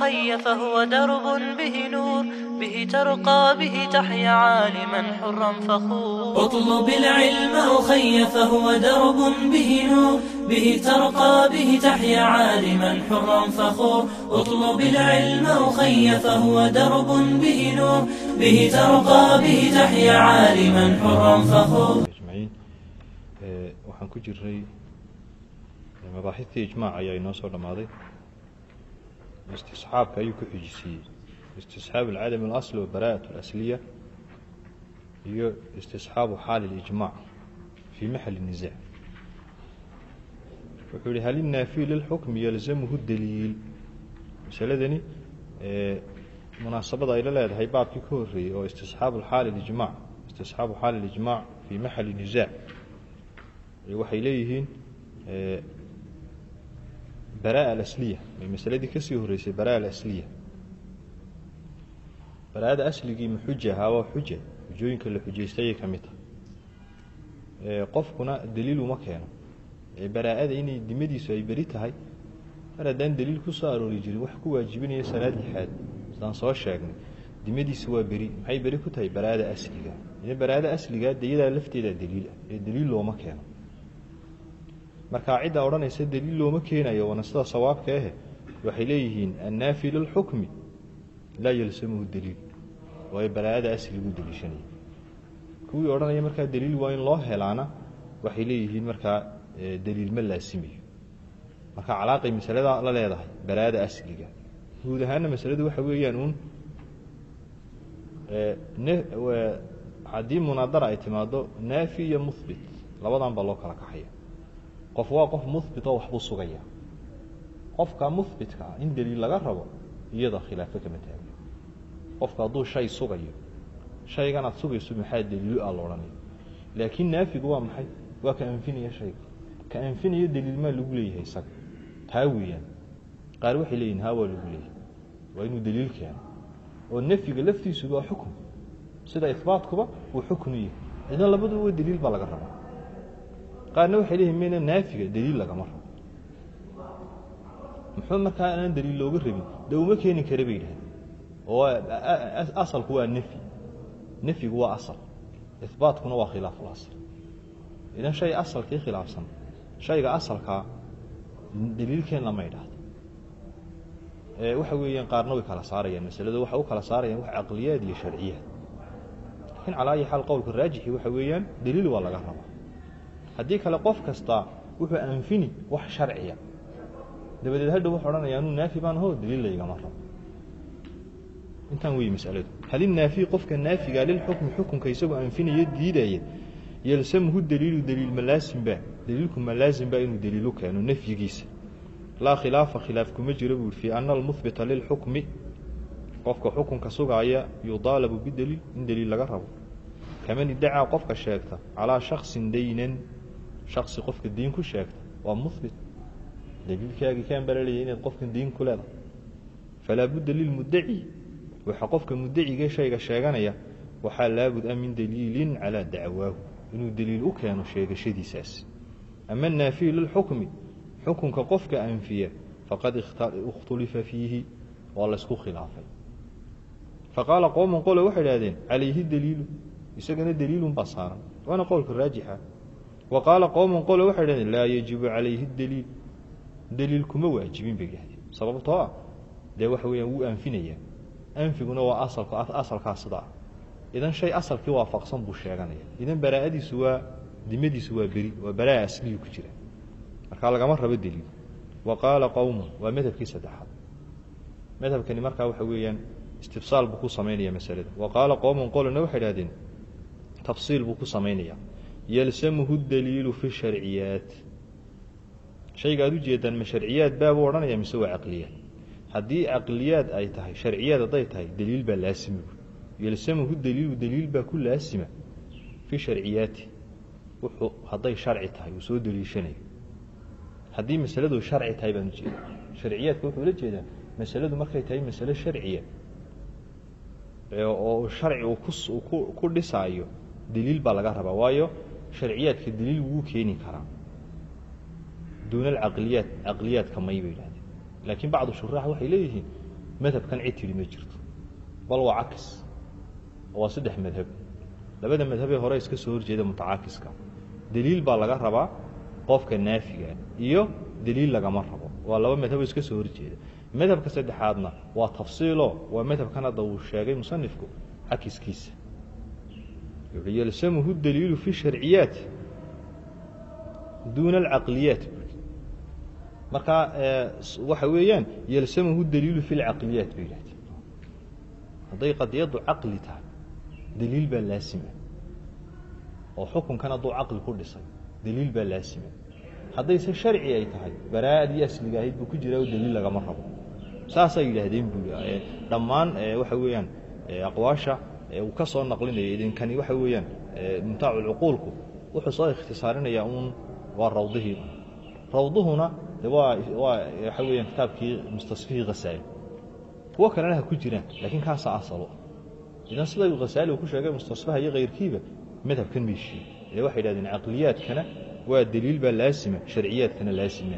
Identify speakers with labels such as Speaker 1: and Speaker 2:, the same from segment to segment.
Speaker 1: الخي فهو درب به نور به ترقى به تحيا عالما حرا فخور
Speaker 2: اطلب العلم أخي فهو درب به نور به ترقى به تحيا عالما حرا فخور اطلب العلم أخي فهو درب به نور به ترقى به تحيا عالما حرا فخور
Speaker 3: أجمعين وحنكجر مباحث إجماع أي نصر لماضي istisxaabka ayuu ku xijisiiyey istisxaab alcadam alasl wa bara'at alasliya iyo istisxaabu xaali اlijmaac fii maxali nisaac wuxuu yihi hal innaafiy lilxukmi yalzamuhu daliil masaladani ee, munaasabada ay la leedahay baabkii ka horreeyey oo istisxaabu xaali اlijmaac istisxaabu xaali اlijmaac fii maxali nisaac ee waxay leeyihiin alasliya. Ay masaladii ka sii horreysay baraa alasliya. Baraa'ada asligii ma xuja ahaa waa xuja xujooyinka la xujaystay ayay ka mid ee, qofkuna daliil uma keeno. Ee baraa'ada inay dimadiisu ay beri tahay mar haddaan daliil ku soo aroori jirin wax ku waajibinaya salaad lixaad sidaan soo sheegnay. Dimadiisu waa beri. Maxay beri ku tahay? Baraa'ada asliga. Ina baraa'ada asliga de iyadaa lafteedaa daliil. Ah ee daliil looma keeno markaa cidda odhanaysa daliil looma keenayo waana sida sawaabka ahe waxay leeyihiin annaafi lilxukmi laa yalsamuhu daliil. Waayo baraa'ada asligu daliishanaya kuwii odhanaya markaa daliil waa in loo helaana waxay leeyihiin markaa ee, daliil ma laasimayo marka calaaqay masalada la leedahay baraa'ada asliga guud ahaana masaladu waxa weeyaan uun waa- haddii munaadara ay timaado naafi iyo muhbit labadan loo kala kaxaya qof waa qof muhbit oo waxbuu sugaya. Qofka muhbitka ah in daliil laga rabo iyada khilaafo kama taagno qofka hadduu shay sugayo shaygan sugayso maxaa daliilo ah la odhanaya? Laakiin naafigu waa maxay? Waa ka anfinaya shayga. Ka anfinaya daliil maa lagu leeyahay isaga? Taa weeyaan. Qaar waxay leeyihiin haa waa lagu leeyahay. Waa inuu daliil keeno. Oo nafyiga laftiisuba waa xukun. Sida ibaatkuba uu xukun yahay. Idan labaduba waa daliil baa laga rabaa qaarna waxay leeyihiin mayna naafiga daliil lagama rabo. Muxuu markaa aan daliil looga rabin? De uma keeni kara bay yidhahdeen. Oo asalku waa nafyi nafyigu waa asal. Ibaatkuna waa khilaafu asal. Idan shay asalkii khilaafsan shayga asalkaa daliilkeen lama idhaahdo waxa weeyaan qaarna way kala saarayaan masalada waxa u kala saarayaan wax caqliyaad iyo sharciyaad. Laakiin calaa ayi xaal qowlka raajixi waxa weeyaan daliil waa laga rabaa haddii kale qof kasta wuxuu anfini wax sharciya dabadeed hadhow wuxuu odhanaya anuu naafi baan aho daliil rabo. Intaan weeye masaladu. Hal innaafiy qofka naafiga lilxukmi xukunka isagoo anfinaya diidaya yalsamuhu daliilu daliil malaasimba daliilku malaasimba inuu daliilu keeno nafyigiisa? Laa khilaafa khilaaf kuma jiro buu fi ana almuhbita lilxukmi qofka xukunka sugaaya yudaalabu bidaliil in daliil laga rabo. Kaman idacaa qofka sheegta calaa shaksin daynan shaksi qofka diin ku sheegta waa muhbit daliilkaagii kaan balalaya inaad qofkan diin ku leedahay falaa budda lilmudaci waxa qofka mudaciga shayga sheeganaya waxaa laabud-a min daliilin calaa dacwaahu inuu daliil u keeno sheegashadiisaas ama annaafiyu lilxukmi xukunka qofka anfiya faqad ikhtulifa fiihi waa laysku khilaafay faqaala qowman qole waxay idhahdeen calayhi daliilu isagana daliilun baa saaran waana qowlka raajixa wa qaala qowman qole waxay idhahdeen laa yajibu calayhi daliil. Daliil kuma waajibin bay idhahdeen sababtoo ah dee waxa weeyaan wuu anfinayaa anfiguna waa asalka asalkaa sidaa. Idan shay asalkii waafaqsan buu sheeganaya. Idan baraa'adiisu waa dimadiisu waa beri waa baraa asliyu ku jira. Markaa lagama rabo daliil. Wa qaala qowmun waa madhabkii saddexaad. Madhabkani markaa waxa weeyaan istifsaal buu ku samaynaya masalada. Wa qaala qowmun qolina waxay idhahdeen tafsiil buu ku samaynaya yalsamuhu daliilu fi sharciyaat. Shayga aad ujeedaan ma sharciyaad baabuu odhanaya mise waa caqliyaad? Haddii caqliyaad ay tahay sharciyaad hadday tahay daliil baa laasima yalsamuhu daliilu daliil baa ku laasima fi sharciyaati. Wuxuu hadday sharci tahay uu soo daliishanayo haddii masaladu sharci tahay baan ujeeda sharciyaadka wuxuu la jeedaa masaladu markay tahay masalo sharciya. Oo sharci ku ku dhisaayo daliil baa laga rabaa. Waayo sharciyaadka daliil wuu keeni karaa duuna alcaqliyaat caqliyaadka may bay yidhahdeen. Laakiin bacdu shuraax waxay leeyihiin madhabkan cid tidhi ma jirto. Bal waa cakis waa saddex madhab. Labada madhabee hore iska soo horjeeda mutacaakiska. Deliil baa laga rabaa qofka naafiga iyo deliil lagama rabo. Waa laba madhaboo iska soo horjeeda. Madhabka saddexaadna waa tafsiilo. Waa madhabkan hadda uu sheegay musanifku cakiskiisa yuhi yalsamuhu daliilu fi sharciyaat duuna alcaqliyaat. Marka waxa weeyaan yalsamuhu daliilu fi lcaqliyaat bay yidhahdeen hadday qadiyaddu caqli tahay daliil baa laasima. Oo xukunkan hadduu caqli ku dhisay daliil baa laasima. Haddayse sharci ay tahay baraa'adii asliga ahayd buu ku jiraa oo daliil lagama rabo. Saasay yidhaahdeen bui dhammaan waxa weeyaan aqwaasha uu ka soo naqlinaya idinkani waxa weeyaan mumtaaculcuquulku wuxuu soo ikhtisaarinayaa uun waa rawdihii. Rawduhuna waa waa waxa weeyaan kitaabkii mustasfihii khasaali kuwo kalena ha ku jiraan laakiin kaasaa asalo. Idan sida khasaali ku sheegay mustasfaha iyo kayrkiiba madhabkan meeshii ee waxay yidhahdeen caqliyaadkana waa daliil baa laasima sharciyaadkana laasima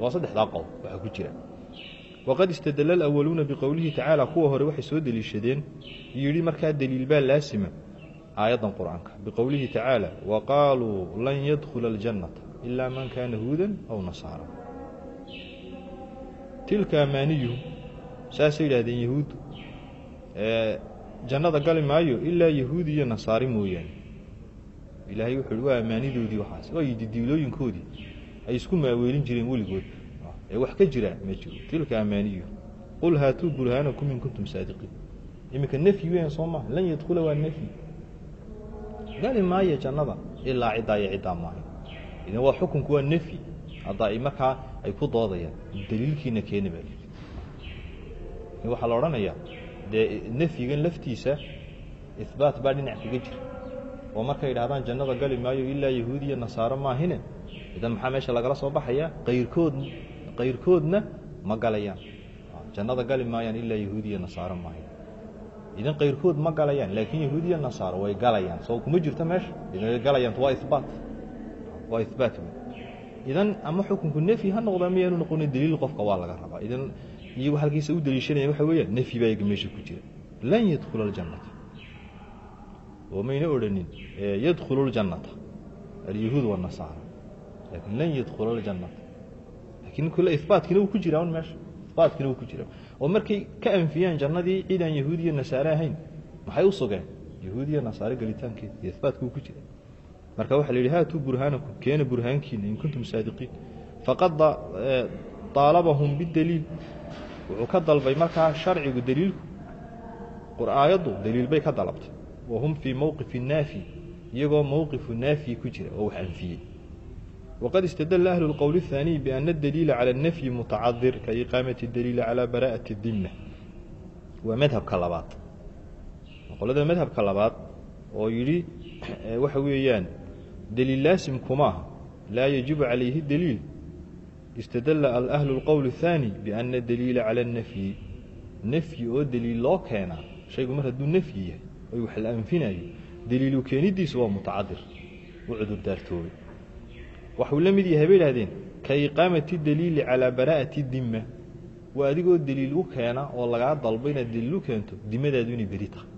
Speaker 3: waa saddexdaa qowl waxaa ku jira waqad istadala alawaluuna biqowlihi tacaala kuwa hore waxay soo deliishadeen yidhi markaa deliil baa laasima aayaddan qur'aanka biqowlihi tacaala wa qaaluu lan yadkhula aljannata ilaa man kaana huudan aw nasaara tilka amaaniyuhu saasay yidhahdeen yahuuddu jannada gali maayo ilaa yahuudi iyo nasaari mooyaane ilaahay wuxuu hi waa amaanidoodii waxaas waa didiilooyinkoodii ay isku maaweelin jireen weligood ee wax ka jira ma jiro. Tilka amaaniyu. Qul haatuu burhaanakum in kuntum saadiqiin. Iminka nefyi weyan soo maha lan yadkhula waa nefyi gali maayo jannada ilaa ciddaa iyo ciddaa maayo idan waa xukunku waa nefyi hadda ay markaa ay ku doodayaan. Daliilkiina keeni baa waxaa la odhanayaa dee nefyigan laftiisa ihbaat baa dhinac kaga jira. Oo markay idhahdaan jannada gali maayo ilaa yahuudi iyo nasaaro maahine idan maxaa meesha lagala soo baxayaa? Qayrkood qayrkoodna ma galayaan jannada gali maayaan ilaa yahuudi iyo nasaaro maahin idan qayrkood ma galayaan laakiin yahuudi iyo nasaaro way galayaan soo kuma jirto meesha idan galayaan waa ihbaat waa ihbaat idan ama xukunku nefyi ha noqda miyaanu noqonin daliil qofka waa laga rabaa idan iyagu halkiisa u daliishanaya waxa weeyaan nefyi baa iyaga meesha ku jira lan yadkhula aljannata oo mayna odhanin yadkhulu اljannata alyahuud wالnasaara lakin lan yadkhula اljannata laakiin kule oo markay ka anfiyaan jannadii cid aan yahuud iyo nasaare ahayn maxay u sugeen? Yahuud iyo nasaare gelitaankeeda iyo ihbaatka wuu ku jira. Marka waxa la yidhi haatuu burhaanakum keena burhaankiina in kuntum saadiqiin. Faqad طaalabahum bidaliil wuxuu ka dalbay markaa sharcigu daliilku qur'aayaddu daliil bay ka dalabtay. Wahum fii mowqifi naafi iyagoo mowqifu naafi ku jira oo wax anfiyey waqad istadala ahlu اlqowl الثaaniي biana اdaliila calى الnafyi mutacadir ka iqaamati daliili calى bara'aةi الdima waa madhabka labaad qolada madhabka labaad oo yidhi waxa weeyaan daliil laasim kumaaha laa yajibu calayhi daliil istadala ahlu اlqowl الثaanي biana daliila calى الnafyi nafyi oo daliil loo keenaa shaygu mar hadduu nafyi yahay oy wax la anfinayo daliilu keenidiisu waa mutacadir u cudur daartoobay waxuu la mid yahay bay idhahdeen ka iqaamati daliili calaa bara'ati dimma. Waa adigoo daliil u keena oo lagaa dalbo inaad daliil u keento dimadaadu inay beri tahay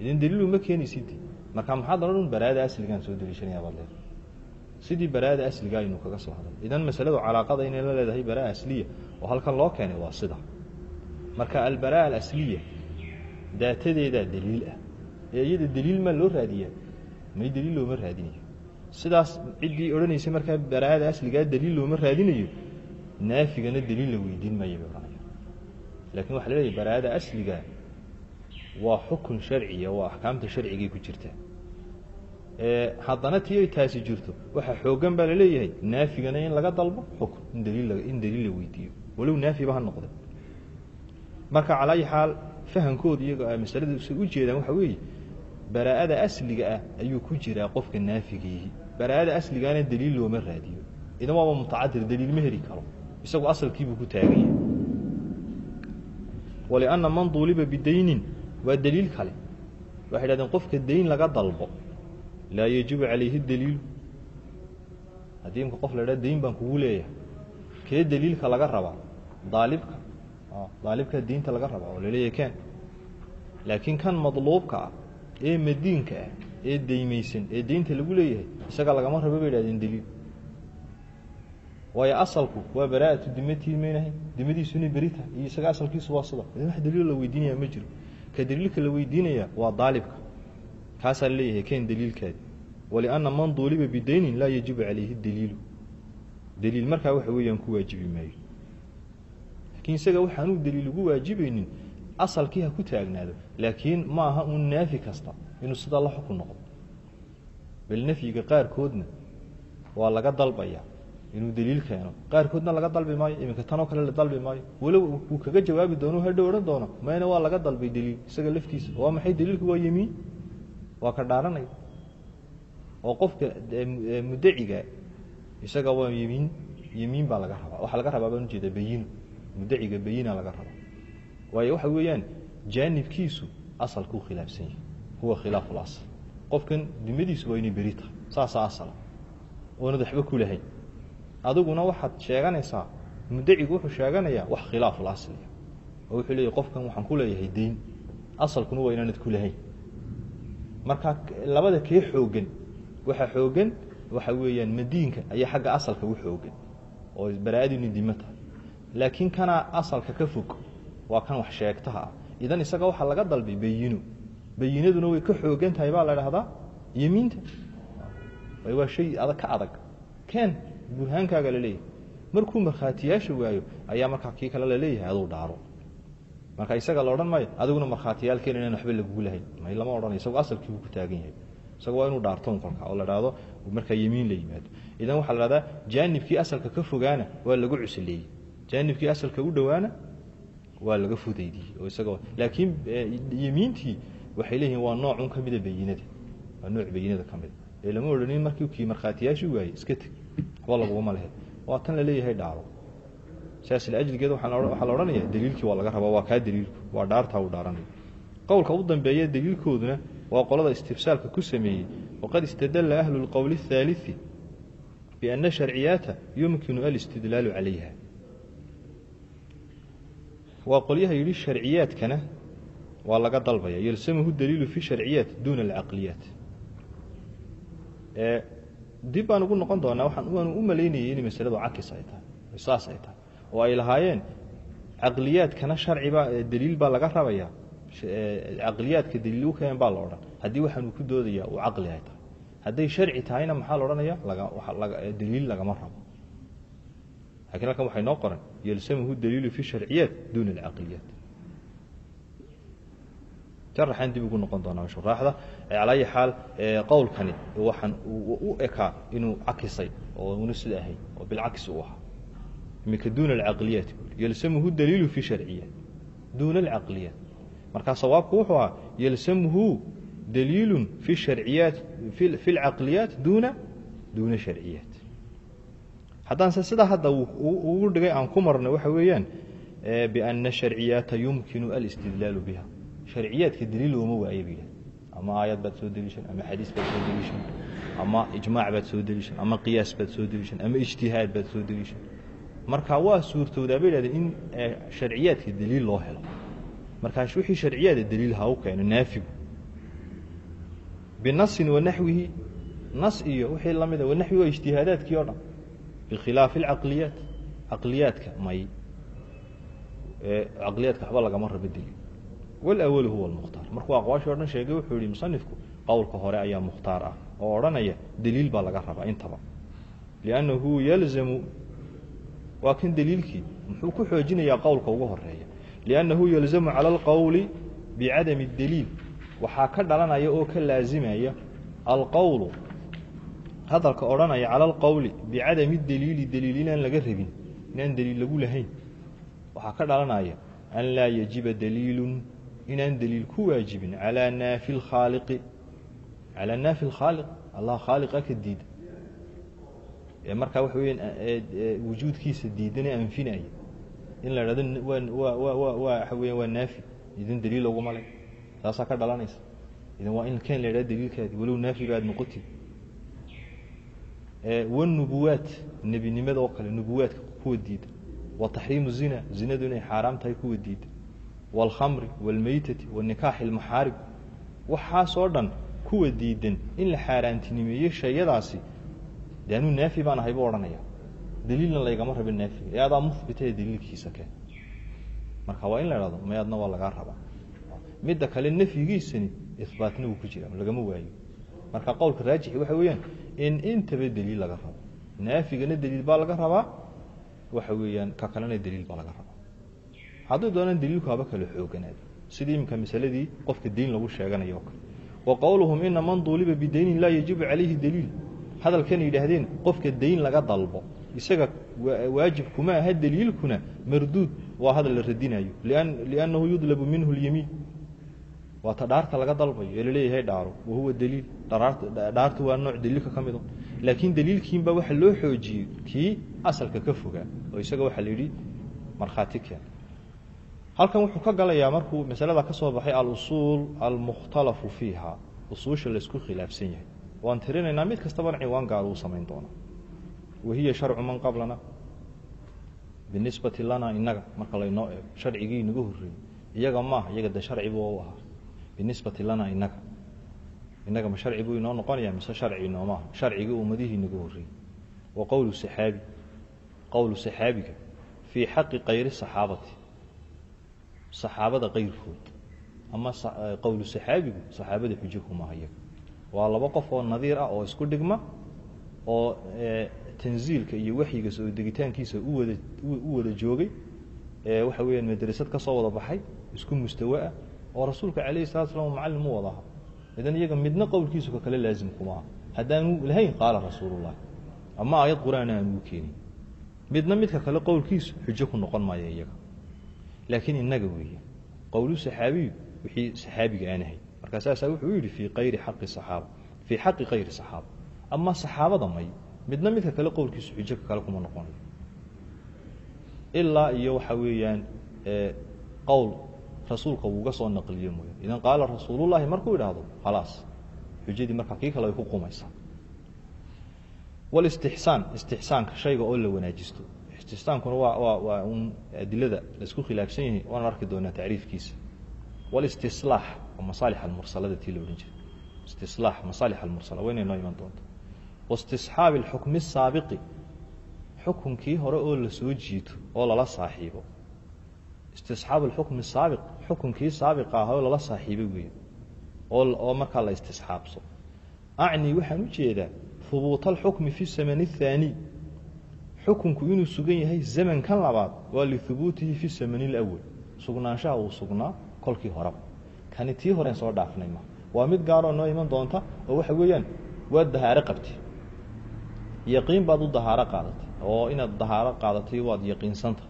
Speaker 3: idan daliil uma keenaysiddi marka maxaad odhan un baraa'ada asligaan soo leedahay sidii baraa'ada asliga aynu kaga soo hadal idan masaladu calaaqada inay la leedahay baraa'a asliya oo halkan loo keenay waa sida. Marka albaraa'a alasliya daatadeedaa daliil ah. Ee iyada daliil maa loo raadiyaa may daliil looma raadinayo sidaas ciddii odhanaysay markaa baraa'ada asligaa daliil looma raadinayo naafigana daliil la weydiin maya bay odhanaya laakiin waxa la leeyahy baraa'ada asligaa waa xukun sharciya waa axkaamta sharcigay ku jirtaa haddana tii ay taasi jirto waxaa xooggan baa la leeyahay naafigana in laga dalbo xukun in daliil in daliil la weydiiyo. Walow naafiba ha noqda marka calaa ayi xaal fahamkooda iyago a masalada say u jeedaan waxa weeye baraa'ada asliga ah ayuu ku jiraa qofka naafigiihi. Baraa'ada asligaana daliil looma raadiyo. Idan waaba mutacadir daliil ma heli karo. Isagu asalkiibuu ku taaganya walianna man duuliba bidaynin waa daliil kale. Waxay dhahdeen qofka dayn laga dalbo laa yajibu calayhi daliilu haddii imka qof la idhaha dayn baan kugu leeyahay. Kee daliilka laga rabaa? Daalibka. Daalibkaa diinta laga raba oo la leeyahay ken laakiin kan madluubka ah ee madiinka ah ee deymaysan ee deynta lagu leeyahay isaga lagama rabo bay idhahdeen daliil. Waayo asalku waa baraa'atu dimatii maynahay dimadiisuna berita iyo isaga asalkiisu waa sida wax daliilo la weydiinaya ma jiro. Ka daliilka la weydiinaya waa daalibka. Kaasaa la leeyahay ken daliilkaadi walianna man duuliba bidaynin laa yajibu calayhi daliilu. Daliil markaa waxa weeyaan ku waajibi maayo. Laakiin isaga waxaanuu daliil ugu waajibaynin asalkii ha ku taagnaado laakiin ma aha un naafi kasta inuu sidaa la xukun noqdo. Bal nafyiga qaarkoodna waa laga dalbaya inuu daliil keeno. Qaarkoodna laga dalbi maayo iminka tanoo kale la dalbi maayo. Walow uu kaga jawaabi doono hadhow odhan doono mayna waa laga dalbay daliil isaga laftiisa. Waa maxay daliilku? Waa yemiin waa ka dhaaranaya oo qofka muddaciga isaga waa yemiin yemiin baa laga rabaa. Waxaa laga rabaa baan ujeeda bayino muddaciga bayina laga rabaa waayo waxa weeyaan jaanibkiisu asalkuu khilaafsan yahay. Huwa khilaafu lasl qofkan dimadiisu waa inay beri tahay saasaa asala oonad waxba ku lahayn. Adiguna waxaad sheeganaysaa muddacigu wuxuu sheeganayaa wax khilaafu lasliya oo wuxuu leeyahy qofkan waxaan ku leeyahay deyn. Asalkuna waa inaanad ku lahayn. Marka labada kee xoogan waxa xoogan waxa weeyaan madiinka ayaa xagga asalka u xoogan. Oo baraa'adiinu dimo tahay. Laakiin kanaa asalka ka fog waa kan wax sheegtaha. Ah idan isaga waxaa laga dalbay bayino bayinaduna way ka xoogan tahay baa la dhahdaa yemiinta waa shay adag ka adag. Ken burhaankaaga la leeyahay markuu markhaatiyaasha waayo ayaa markaa kii kale la leeyahay aduu dhaaro. Marka isaga la odhan maayo adiguna markhaatiyaalkeen inaan waxba lagugu lahayn. May lama odhanayo isago asalkiibu ku taagan yahay. Isaga waa inuu dhaarton kolka oo la dhahdo markaa yemiin la yimaado. Idan waxaa la dhahdaa jaanibkii asalka ka fogaana waa lagu cusleeyey jaanibkii asalka u dhowaana waa laga fudaydiyey oo isaga laakiin yemiintii waxay leeyihiin waa noocun ka mida bayinada waa nooc bayinada ka mida ee lama odhanin markii kii markhaatiyaashii waayey iska teg waxba lagugama lehe waa tan la leeyahay dhaaro saas liajligeeda waxaa la odhanaya daliilkii waa laga rabaa waa kaa daliilku waa dhaartaa uu dhaaranaya qowlka u dambeeya daliilkooduna waa qolada istifsaalka ku sameeyey waqad istadalla ahlu lqowli الثaaliثi biana sharciyaata yumkinu alistidlaalu calayha waa qolyaha yidhi sharciyaadkana waa laga dalbaya. Yalsamahu daliilu fi sharciyaat duna alcaqliyaat dib baan ugu noqon doonaa waxaan waanu u malaynayay inay masaladu cakis ay tahay saas ay tahay. Oo ay lahaayeen caqliyaadkana sharciba daliil baa laga rabaya. Caqliyaadka daliil u keen baa la odhan. Haddii waxaanu ku doodaya uu caqli ay tahay. Hadday sharci tahayna maxaa la odhanaya? Daliil lagama rabo laakiin halkan waxay noo qoran yalsamahu daliilu fi sharciyaat duna alcaqliyaat jaraxaan dib ugu noqon doonaa shuraaxda calaa ayi xaal qowlkani waxaan u ekaa inuu cakisay oo una sida ahayn oo bilcakis uu ahaa. Iminka duna alcaqliyaat yalsamuhu daliilu fi sharciyaat. Duna alcaqliyaat markaa sawaabku wuxuu ahaa yalsamuhu daliilu fi sharciyaat fi lcaqliyaat duna duna sharciyaat haddaanse sidaa hadda ugu dhigay aan ku marno waxa weeyaan biana sharciyaata yumkinu alistidlaalu biha. Sharciyaadka daliil looma waayo ba yidhah ama aayad baad soo deliishan ama xadiis baad soo deliishan ama ijmaac baad soo deliishan ama qiyaas baad soo deliishan ama ijtihaad baad soo deliishan marka waa suurtoodaa bay idhahdeen in sharciyaadka daliil loo helo. Markaas wixii sharciyaada daliil ha u keeno naafigu. Binasin wanaxwihi nas iyo wixii la mida wanaxwi waa ijtihaadaadkii o dhan bikhilaafi alcaqliyaat caqliyaadka may caqliyaadka waxba lagama rabo daliil walawalu huwa almukhtaar markuu aqwaashii o sheegay wuxuu yihi musanifku qowlka hore ayaa mukhtaar ah oo odhanaya daliil baa laga rabaa intaba liannahu yalzamu waa kan muxuu ku xoojinayaa qowlka ugu horreeya liannahu yalzamu cala alqowli bicadami اdaliil waxaa ka dhalanaya oo ka laazimaya alqowlu hadalka odhanaya cala alqowli bicadami daliili daliil inaan laga rabin inaan daliil lagu lahayn. Waxaa ka dhalanaya an laa yajiba daliilu inaan daliil ku waajibin calaa naafi lkhaaliqi calaa naafi lkhaaliq allah khaaliqa ka diida. Ee markaa waxa weya wujuudkiisa diidana anfinaya. In la dhahdo waa waa waa waa waxa weya waa naafi idin daliil loguma le taasaa ka dhalanaysa. Idan waa in ken la idhahdo daliilkaadi walow naafiga aad noqotid wanubuwaat nebinimada oo kale nubuwaadka kuwa diida wa taxriimu zina zinadu inay xaaraam tahay kuwa diida waalkhamri waalmeytati wanikaaxi almaxaarib waxaasoo dhan kuwa diidan in la xaaraantinimeeyey shayadaasi. Dee anuu naafi baan ahay buu odhanaya. Daliilna laygama rabin naafiga. Ee adaa muhbitae daliilkiisa keen marka waa in la idhahdo mayadna waa lagaa rabaa. Midda kale nafyigiisani ihbaatna wuu ku jira lagama waayo. Marka qowlka raajixi waxa weeyaan in intaba daliil laga rabo. Naafigana daliil baa laga rabaa. Waxa weeyaan ka kalena daliil baa laga rabaa. Hadduu doonaan daliilku haba xooganaado. Sidii iminka masaladii qofka diin lagu sheeganayo o kale. Wa qowluhum ina man duuliba bidaynin laa yajibu calayhi daliil. Hadalkan yidhaahdeen qofka dayn laga dalbo isaga waajib kuma aha daliilkuna marduud. Waa hadal la radinayo. Liannahu yudlabu minhu lyamiin waa ta dhaarta laga dalbayo ee la leeyahay dhaaro. Wahuwa daliil. Dhaarta waa nooc daliilka ka mido laakiin daliilkiinba waxa loo xoojiyey kii asalka ka fogaa oo isaga waxaa la yidhi markhaati keen halkan wuxuu ka galayaa markuu masalada ka baxay alusuul almukhtalafu fiiha. Usuusha laysku khilaafsan yahay. Waan tirinaynaa mid kastabana ciwaan gaar uu samayn doonaa. Wahiya sharcu man qablana. Binisbati lana inaga marka laynoo eego. Sharcigii inaga horreeyey. Iyaga maaha iyaga de sharcibu u ahaa binisbati lana inaga inaga sharci buu inoo noqonaya mise sharci inoo maaha sharcigii ummadihii inaga horreeyey wa qowlu saxaabi qowlu saxaabiga fii xaqi kayri saxaabati saxaabada kayrkood ama qowlu saxaabigu saxaabada xujo kumaha iyaga waa laba qof oo nadiir ah oo isku dhigma oo tanziilka iyo waxyiga soo degitaankiisa u wada u wada joogay waxa weeyaan madrasad ka soo wada baxay isku mustawa ah oo rasuulka calayhi salatu slam macallim u wada aha idan iyaga midna qowlkiisu ka kale laazim kumaha haddaanu lahayn qaala rasuulullahi ama aayad qur'aan aan uu keenin. Midna midka kale qowlkiisu xujo ku noqon maayo iyaga. Laakiin inaga weeye qowlu saxaabiyu wixii saxaabiga aan ahay. Marka saasaa wuxuu yidhi fii kayri xaqi saxaaba fii xaqi kayri saxaaba ama saxaabada may midna midka kale qowlkiisu xujo ka kale kuma noqonayo ilaa iyo waxa weeyaan qowl rasuulka uuga soo naqliyo mooya idan qaala rasuulullahi markuu idhaahdo khalaas xujadii markaa kii kale ay ku qumaysaa walistixsaan istixsaanka shayga oo la wanaajisto. Istixsaankuna waa waa waa un adilada la isku khilaafsan yahay waan arki doonaa tacriifkiisa. Walistislaax oo masaalix almursalada tii la odhan jiray. Istislaax masaalix almursala waynay noo iman doonta waistisxaabi alxukmi asaabiqi xukunkii hore oo la soo jiito oo lala saaxiibo. Istisxaabu alxukmi asaabiq xukunkii saabiqa ah oo lala saaxiibay weeye oo markaa la istisxaabso. Acni waxaan u jeedaa hubuuta alxukmi fi samani athaani xukunku inuu sugan yahay zamankan labaad waa lihubuutihi fi samani alawal sugnaanshaha uu sugnaa kolkii horeba kani tii horeen soo dhaafnay ma. Waa mid gaaroo noo iman doonta oo waxa weeyaan waad dahaaro qabtay. Yaqiin baad u dahaaro qaadatay oo inaad dahaaro qaadatay waad yaqiinsanta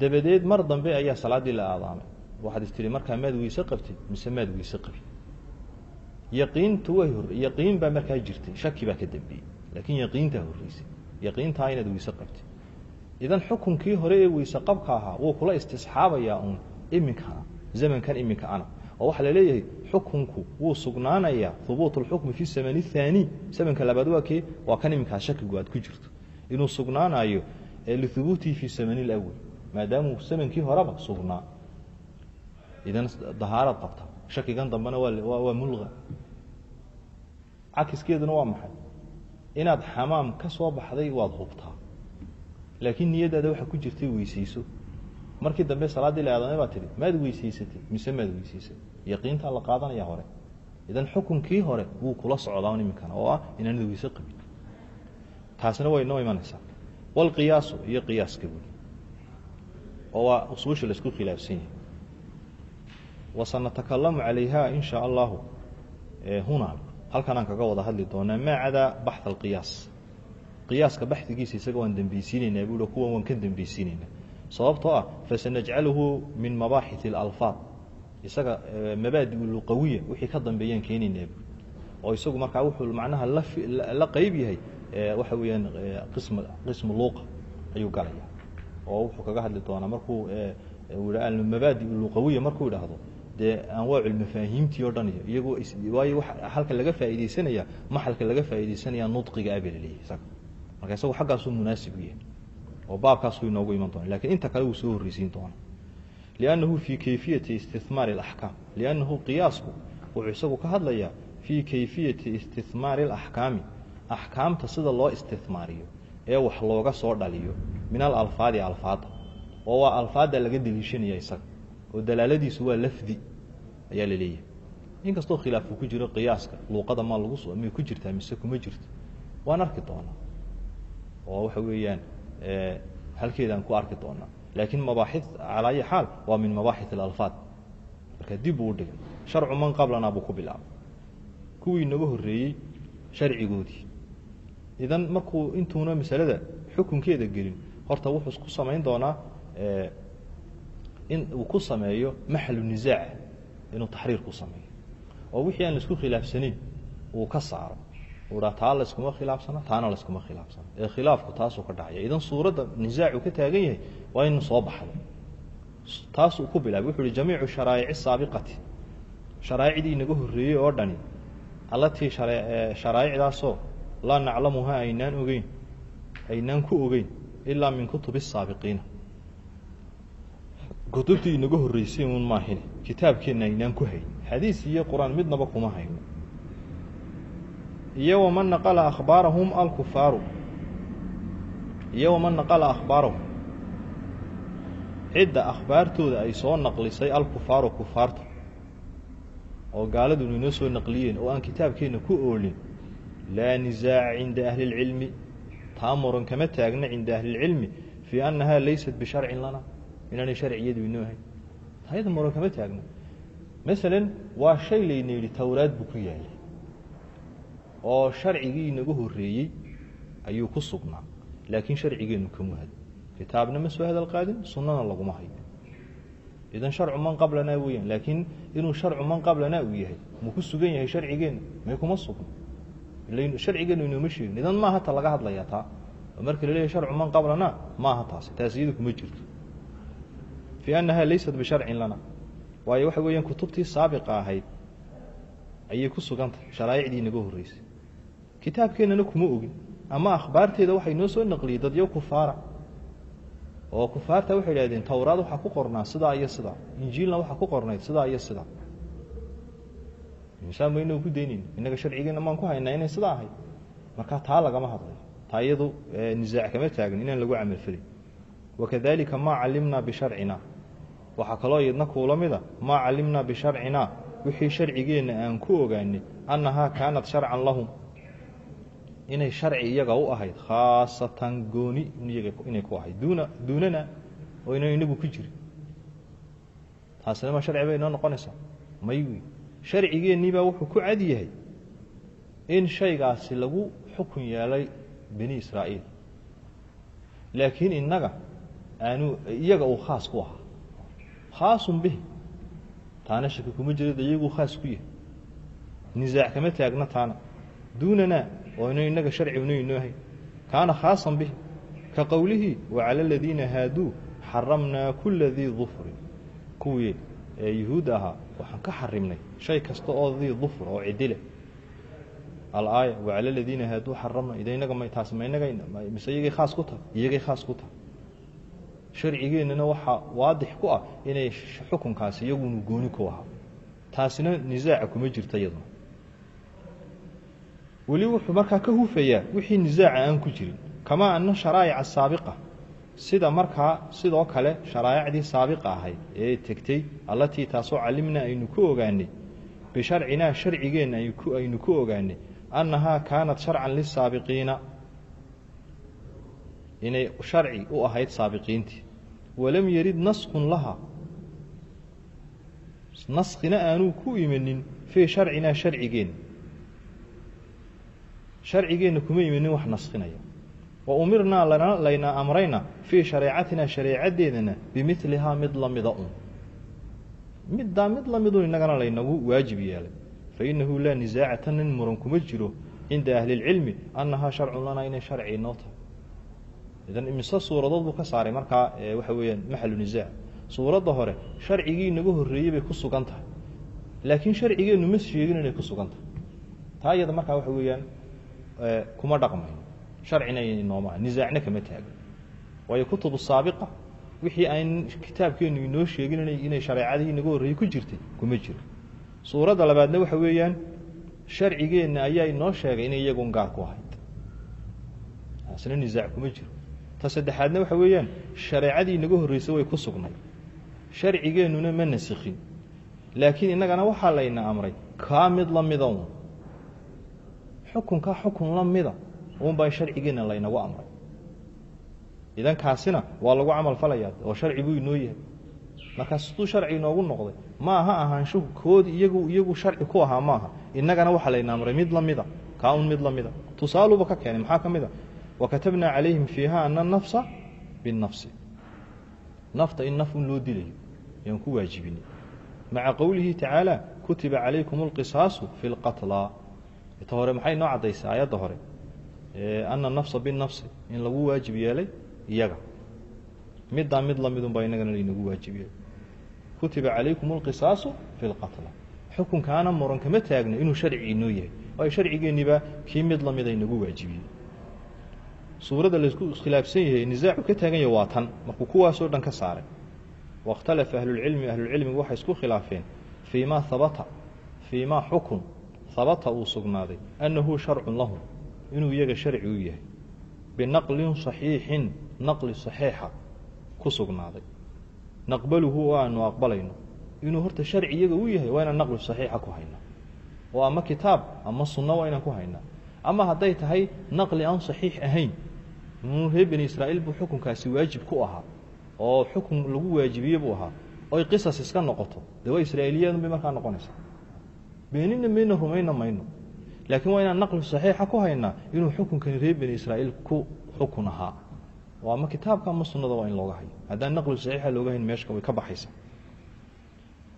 Speaker 3: dabadeed mar dambe ayaa salaaddii la aadaamay waxaad istiri markaa maad weyse qabtay mise maad weyse qabin yaqiintu way hor yaqiin baa markaa jirtay shaki baa ka dambeeyey laakiin yaqiintaa horreysay yaqiintaa inaad weyse qabtay idan xukunkii hore ee weyse qabka ahaa wuu kula istisxaabayaa uun iminkana zamankan iminka ana oo waxaa laleeyahay xukunku wuu sugnaanayaa hubuut اlxukmi fi samani الthaani zamanka labaad waa kee waa kan iminkaa shakigu aad ku jirto inuu sugnaanayo lihubuutihi fi samani اlawal maadaamuu zamankii horeba sugnaa. Idan dahaaraad qabta. Shakigan dambena waa mulga. Cakiskeeduna waa maxay? Inaad xamaam ka soo baxday waad hubtaa. Laakiin niyadaada waxaa ku jirtay weysayso. Markii dambe salaaddii la aadamay baa tihi maad weysaysatay mise maad weysaysatay yaqiintaa la qaadanaya hore. Idan xukunkii hore wuu kula socdaa iminkana oo ah inaanad weyse qabin. Taasina way noo imanaysaa. Walqiyaasu iyo qiyaaska wey oo waa usuusha la isku khilaafsan yahay wasanatakalamu calayha in shaa allahu huna halkan kaga wada hadli doonaa maa cadaa alqiyaas qiyaaska baxdigiisa isaga waan dembeysiinaynaa bui kuwan waan ka dembeysiinaynaa sababtoo ah fasanajcaluhu min mabaaxith اlalfaad isaga mabaadi luqawiya wixii ka dambeeyaan keenaynaa bui oo isagu markaa wuxuu macnaha la qeyb yahay waxa weeyaan qism luuqa ayuu galaya oo wuxuu kaga hadli doonaa markuu mabaadi luqawiya markuu idhaahdo dee anwaacu lmafaahiimtii o dhan iyo iyagoo waayo halka laga faaideysanaya maxalka laga faaideysanaya nudqiga abelaleeyahy isaga. Marka isagu xaggaasuu munaasib u yahay oo baabkaasuu inoogu iman doona lakiin inta kale wuu soo horreysiin doona liannahu fii kayfiyati istihmaari alaxkaam liannahu qiyaasku wuxuu isagu ka hadlayaa fii kayfiyati istihmaari alaxkaami axkaamta sida loo istihmaariyo ee wax looga soo dhaliyo min alalfaadi alfaada oo waa alfaada laga deliishanaya isaga. Oo dalaaladiisu waa lafdi ayaa la leeyahay. Inkastoo khilaafku ku jiro qiyaaska luuqada ma lagu may ku jirtaa mise kuma jirto waan arki doonaa. Oo waxa weeyaan halkeedaan ku arki doonaa. Laakiin mabaaxi calaa ayi xaal waa min mabaaxith alalfaad. Marka dib uu udhigay sharcu man qablanaa buu ku bilaabay. Kuwii inaga horreeyey sharcigoodii. Idan markuu intuuna masalada xukunkeeda gelin horta wuxuu ku samayn doonaa in uu ku sameeyo maxalu nisaaca inuu taxriir ku sameeyo. Oo wixii aan la isku khilaafsanayn uu ka saaro. Uu dhaa taa layskuma khilaafsana taana layskuma khilaafsana. Ee khilaafku taasuu ka dhacaya. Idan suuradda nisaacu ka taagan yahay waa inu soo baxdo. Taasuu ku bilaabay. Wuxu uhi jamiicu sharaa'ici saabiqati. Sharaa'icdii inaga horreeyey oo dhani allatii sharaa'icdaasoo laa naclamuha aynaan ogeyn aynaan ku ogeyn ilaa min kutubi الsaabiqiina kutubtii inaga horreysay un maahine kitaabkeenna aynaan ku hayn xadiis iyo qur-aan midnaba kuma hayno iyo waman naqala akhbaarahum alkufaaru iyo waman naqala akhbaarahum cidda akhbaartooda ay soo naqlisay alkufaaru kufaarta oo gaaladuna inoo soo naqliyeen oo aan kitaabkeenna ku oolin laa nisaaca cinda ahli اlcilmi taa muran kama taagna cinda ahli اlcilmi fii annaha laysat bisharcin lana. Inaanay sharciyadu inoo hayn taayada muran kama taagna. Masalan waa shay layna yidhi towraad buu ku yaalay. Oo sharcigii inaga horreeyey ayuu ku sugnaa. Laakiin sharcigeennu kama hado kitaabna ma soo hadal qaadin sunnana laguma hayo idan sharcu man qablanaa weeyaan. Laakiin inuu sharcu man qablanaa uu yahay muu ku sugan yahay sharcigeenna may kuma sugno sharcigeennu inooma sheegin idan maaha ta laga hadlayaa taa marka la leeyahy sharcu man qablanaa maaha taasi taas kuma jirto. Fii annaha laysat bisharcin lana. Waayo waxa weeyaan kutubtii saabiqa ahayd ayay ku sugan tahay sharaa'icdii inaga horreysay. Kitaabkeennana kuma ogin ama akhbaarteeda waxay noo soo naqliyey dadyo kufaara. Oo kufaarta waxay idhahdeen towraad waxaa ku qornaa sidaa iyo sidaa injiilna waxaa ku qornayd sidaa iyo sidaa insaan ma inagu ku daynayn innaga sharcigeenna maan ku haynaa inay sidaa ahayd marka taa lagama hadlayo. Taa iyadu nisaac kama taagin inaan lagu camalfelin wakadalika maa calimnaa bisharcina waxaa kaloo iyadna kuula mida maa calimnaa bisharcina wixii sharcigeenna aan ku ogaanay annahaa kaanat sharcan lahum. Inay sharci iyaga u ahayd khaasatan gooni inay ku ahayd. Duuna duunana oo inan inagu ku jirin taasina ma sharci bay inoo noqonaysaa? May sharcigeennii baa wuxuu ku cad yahay in shaygaasi lagu xukun yeelay bani israa'iil. Laakiin innaga aanu iyaga uu khaas ku ahaa. Khaasun bihi. Taana shaki kuma jirada iyaguu khaas ku yahay. Nisaac kama taagna taana. Duunana oo inu inaga sharciguna inoo hay kaana khaasan bihi. Ka qowlihi wacala aladiina haaduu xaramnaa kula dii dufrin kuwii ee yuhuud ahaa waxaan ka xarimnay shay kasta oo dii dufr oo cidile alaaya wacala aladiina haaduu xaramna ida inaga ma taas ma inaga mise iyagay khaas ku tahay iyagay khaas ku tahay. Sharcigeennana waxaa waadix ku ah inay xukunkaasi iyagunu gooni ku ahaa. Taasina nisaaca kuma jirta iyaduna. Weli wuxuu markaa ka hufayaa wixii nisaaca aan ku jirin. Kamaa ana sharaa'ica saabiqa sida markaa sidoo kale sharaa'icdii saabiqa ahayd ee tegtay allatii taasoo calimnaa aynu ku ogaanay bisharcinaa sharcigeenna aynu ku ogaanay annahaa kaanat sharcan lisaabiqiina inay sharci u ahayd saabiqiintii. Walam yarid naskun laha naskina aanuu ku imanin fii sharcinaa sharcigeenna. Sharcigeenna kuma imanin wax naskhinaya wa umirnaa layna amrayna fii shareecatina shareecaddeedana bimilihaa mid lamida un. Middaa mid lamidun innagana laynagu waajib yeelay. Fainahu laa nisaaca nin muran kuma jiro cinda ahli اlcilmi annahaa sharcun lanaa inay sharci inoo tahay. Idan imise suuradood buu ka saaray markaa waxa weeyaan maxalu nisaac suuradda hore sharcigii inaga horreeyey bay ku sugan tahay. Laakiin sharcigeennu ma sheegin inay ku sugan tahay. Taa iyada markaa waxa weeyaan kuma dhaqmayno sharcina inoomaa nisaacna kama taagan waayo kutubu saabiqa wixii aan kitaabkeennu inoo sheegin inay shareecadii inaga horreeyey ku jirtay kuma jiro suuradda labaadna waxa weeyaan sharcigeenna ayaa inoo sheegay inay iyagun gaar ku ahayd taasna nisaac kuma jiro ta saddexaadna waxa weeyaan shareecadii inaga horreysay way ku sugnay sharcigeennuna ma nasikhin laakiin innagana waxaa layna amray kaa mid la mida un xukunkaa xukun la mida un baa sharcigeenna laynagu amray. Idan waa lagu camal falayaa oo sharci buu inoo yahay. Markaa siduu sharci inoogu noqday ma aha ahaanshuhu koodi iyagu iyagu sharci ku ahaa maaha. Innagana waxaa layna amray mid lamida kaa un mid lamida tusaaluba ka keenay maxaa ka mid a wakatabnaa calayhim fiiha ana nafsa binafsi nafta in naf un loo dilayo ayaan ku waajibinay maca qowlihi tacaala kutiba calaykum alqisaasu fi lqatlaa ta hore maxay noo caddaysaa aayadda hore ana nafsa binafsi in lagu waajib yeelay iyaga. Middaa mid lamidun baa inagana laynagu waajib yeelay. Kutiba calaykum alqisaasu fi lqatla xukunkaana muran kama taagna inuu sharci inoo yahay. Waayo sharcigeenniba kii mid lamida inagu waajibiyey suuradda laysku iskhilaafsan yahay nisaacu ka taagan yahay waa tan. Markuu kuwaasoo dhan ka saaray. Wakhtalafa ahlulcilmi ahlulcilmigu waxay isku khilaafeen. Fii ma habata fii ma xukun habata uu sugnaaday. Annahu sharcun lahum inuu iyaga sharci u yahay. Binaqlin saxiixin naqli saxiixa ku sugnaaday. Naqbaluhu oo aanu aqbalayno. Inuu horta sharci iyaga u yahay waa inaan naqli saxiixa ku haynaa oo ama kitaab ama sunno waa inaan ku haynaa ama hadday tahay naqli aan saxiix ahayn reer bani israa'iil buu xukunkaasi waajib ku ahaa. Oo xukun lagu waajibiye buu ahaa. Oy qisas iska noqoto dee waa israa'iiliyaadun bay markaa noqonaysaa. Beenina mayno rumayna mayno laakiin waa inaan naqli saxiixa ku haynaa inuu xukunkani reer bani israa'iil ku xukun ahaa. Oo ama kitaabka ama sunnada waa in looga hayo? Haddaan naqli saxiixa looga hayn meeshka way ka baxaysa.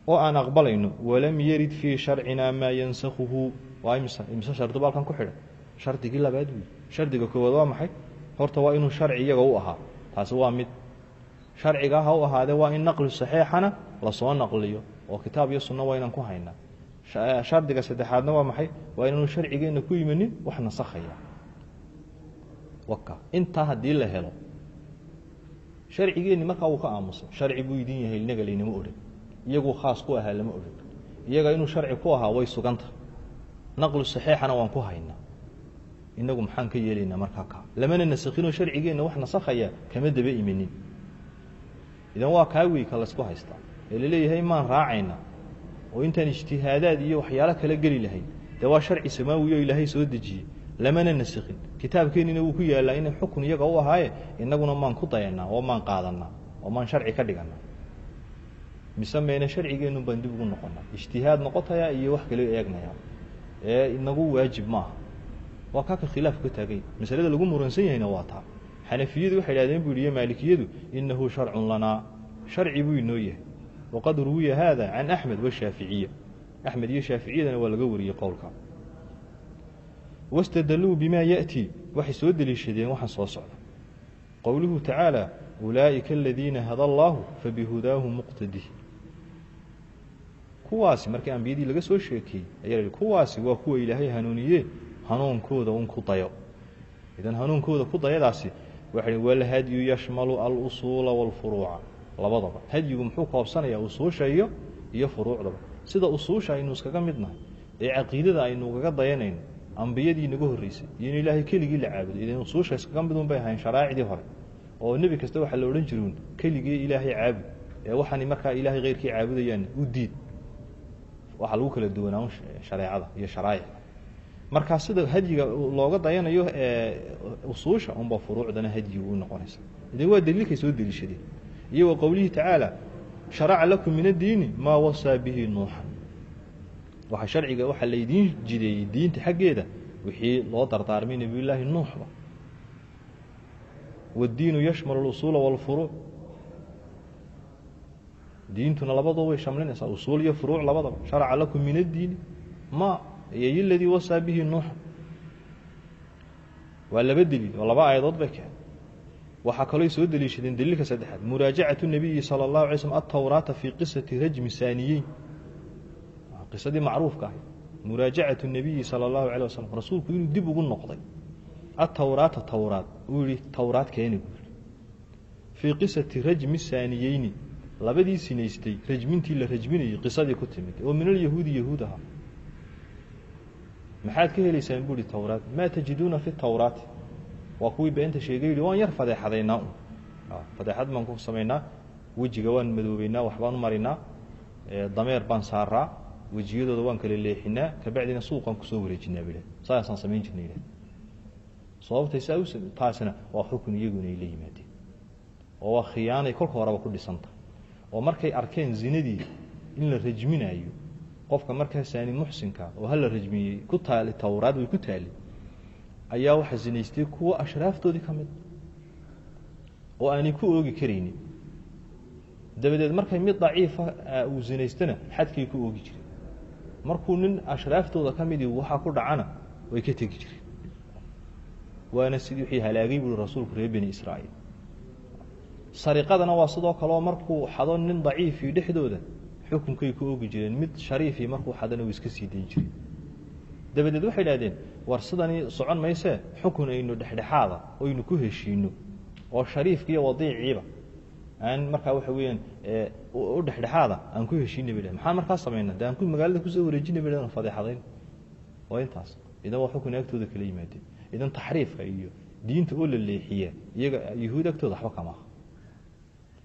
Speaker 3: Oo aan aqbalayno walam yarid fii sharcinaa maa yansakhuhu. Waa imse imse shardi ba halkan ku xidhan shardigii labaad wey shardiga koowaad waa maxay? Horta waa inuu sharci iyaga u ahaa. Taasi waa mid sharciga ha u ahaadee waa in naqli saxiixana la soo naqliyo. Oo kitaab iyo sunno waa inaan ku haynaa shardiga saddexaadna waa maxay? Waa inaanu sharcigeenna ku yimanin wax nasakhaya intaa haddii la helo sharcigeenni markaa wuu ka aamusay sharci buu idin yahay inaga laynama odhan iyaguu khaas ku ahaa lama odhan iyaga inuu sharci ku ahaa way suganta. Naqlu saxiixana waan ku haynaa. Inagu maxaan ka yeelaynaa markaa ka lamana nasakhinoo sharcigeenna wax nasakhaya kama daba imanin. Idan waa kaa wey ka laysku haystaa. Ee la leeyahay maan raacayna oo intaan ijtihaadaad iyo waxyaalo kala geli lahayn. Dee waa sharci samaawi oo ilaahay soo dejiyey. Lamana nasikhin. Kitaabkeennina wuu ku yaallaa inay xukun iyaga u ahaaye inaguna maan ku dayanaa oo maan qaadanaa oo maan sharci ka dhiganaa mise meena sharcigeennu baan dib ugu noqonaa ijtihaad noqotaya iyo wax kale eegnaya. Ee inagu waajib maaha. Waa kaaka khilaafku ka taaganya masalada lagu muransan yahayna waa taa. Xanafiyadu waxay idhahdeen buu yihi maalikiyadu inahu sharcun lanaa sharci buu inoo yahay waqad ruwiya hada can axmed washaaficiya axmed iyo shaaficiyadana waa laga wariyey qowlka wastadaluu bima yaأtii waxay soo deliishadeen waxaan soo socda qowluhu tacaala ulaa'ika aladiina hada allaahu fabihudaahu muqtadih kuwaasi markii ambiyadii laga soo sheekeeyey ayaa la kuwaasi waa kuwa ilaahay hanuuniye hanuunkooda un ku dayo idan hanuunkooda ku dayadaasi waxay walhadyu yashmalu alusuula wاlfuruuca labadaba. Hadyigu muxuu koobsanayaa usuusha iyo iyo furuucdaba. Sida usuusha aynu iskaga midnahay ee caqiidada aynu ugaga dayanayno ambiyadii naga horreysay iyo in ilaahay keligii la caabudo idan usuusha iskaga midun bay ahayn sharaa'icdii hore. Oo nebi kasta waxaa la odhan jiruun keligii ilaahay caabud ee waxaani markaa ilaahay keyrkii caabudayaan u diid. Waxaa lagu kala duwanaa shareecada iyo sharaa'icda markaa sida hadyiga looga dayanayo usuusha unba furuucdana hadyigu u noqonaysa. Idan waa daliilkay soo deliishadeen iyo wa qowlihi tacaala sharaca lakum min addiini maa wasaa bihi nuuxan waxa sharciga waxaa laydiin jideeyey diinta xaggeeda wixii loo dardaarmay nebiyullaahi nuuxba waaddiinu yashmalu alusuula waalfuruuc diintuna labadaba way shamlinaysaa usuul iyo furuuc labadaba. Sharaca lakum min addiini ma iyo ladii wasaa bihi nuuxa waa laba deliil oo laba aayadood bay keen waxaa kaloo soo deliishadeen daliilka saddexaad. Muraajacatu nabiyi sala allahu alay slm atawraata fii qisati rajmi saaniyeyn qisadii macruufka ahayd muraajacatu nabiyi sala allahu alay wasalam rasuulku inuu dib ugu noqday. Atawraata tawraad uu yihi tawraad keeni buu yihi fii qisati rajmi saaniyeyni labadii sinaystay rajmintii la rajminayay qisadii ku timid. Oo min alyahuudi yahuud ahaa. Maxaad ka helaysaan buuhi towraat maa tajiduuna fi tawraati waa kuwii beenta sheegay yihi waan yar fadeexadaynaa. Un fadeexad baan ku samaynaa wejiga waan madoobeynaa waxbaan u marinaa dameer baan saaraa wejiyadooda waan kala leexinaa kabacdina suuqaan ku soo wareejinaa bih saasaan samayn jirna sababtay saa taasina waa xukun iyaguna ay la yimaadeen. Oo waa khiyaanay kolka horeba ku dhisanta. Oo markay arkeen zinadii in la rajminayo qofka markaa saani muxsinka oo hala rajmiyey ku taali towraad way ku taali ayaa waxaa zinaystay kuwa ashraaftoodii ka mid. Oo aanay ku oogi karaynin. Dabadeed markay mid daciifa uu zinaystana xadkay ku oogi jireen markuu nin ashraaftooda ka midii waxaa ku dhacana way ka tegi jireen. Waana sidii wixii halaagay buui rasuulku reer bani israa'iil. Sariqadana waa sidoo kaleo markuu xado nin daciifii dhexdooda xukunkay ku oogi jireen. Mid shariifii markuu xadana uu iska sii dayi jireen. Dabadeed waxay idhahdeen war sidani socon maysee xukun dhexdhexaada oynu ku heshiino oo shariifkiiyo wadiiciiba. Aan markaa waxa weeyaan u dhexdhexaada aan ku heshiina ba maxaan markaa samayna? De aan magaalada ku soo wareejina ba fadeexadayn? Waa intaas. Idan waa xukun agtooda kala yimaadeen. Idan taxriifka iyo diinta oo la leexiya iyaga yahuud agtooda waxba kama aha.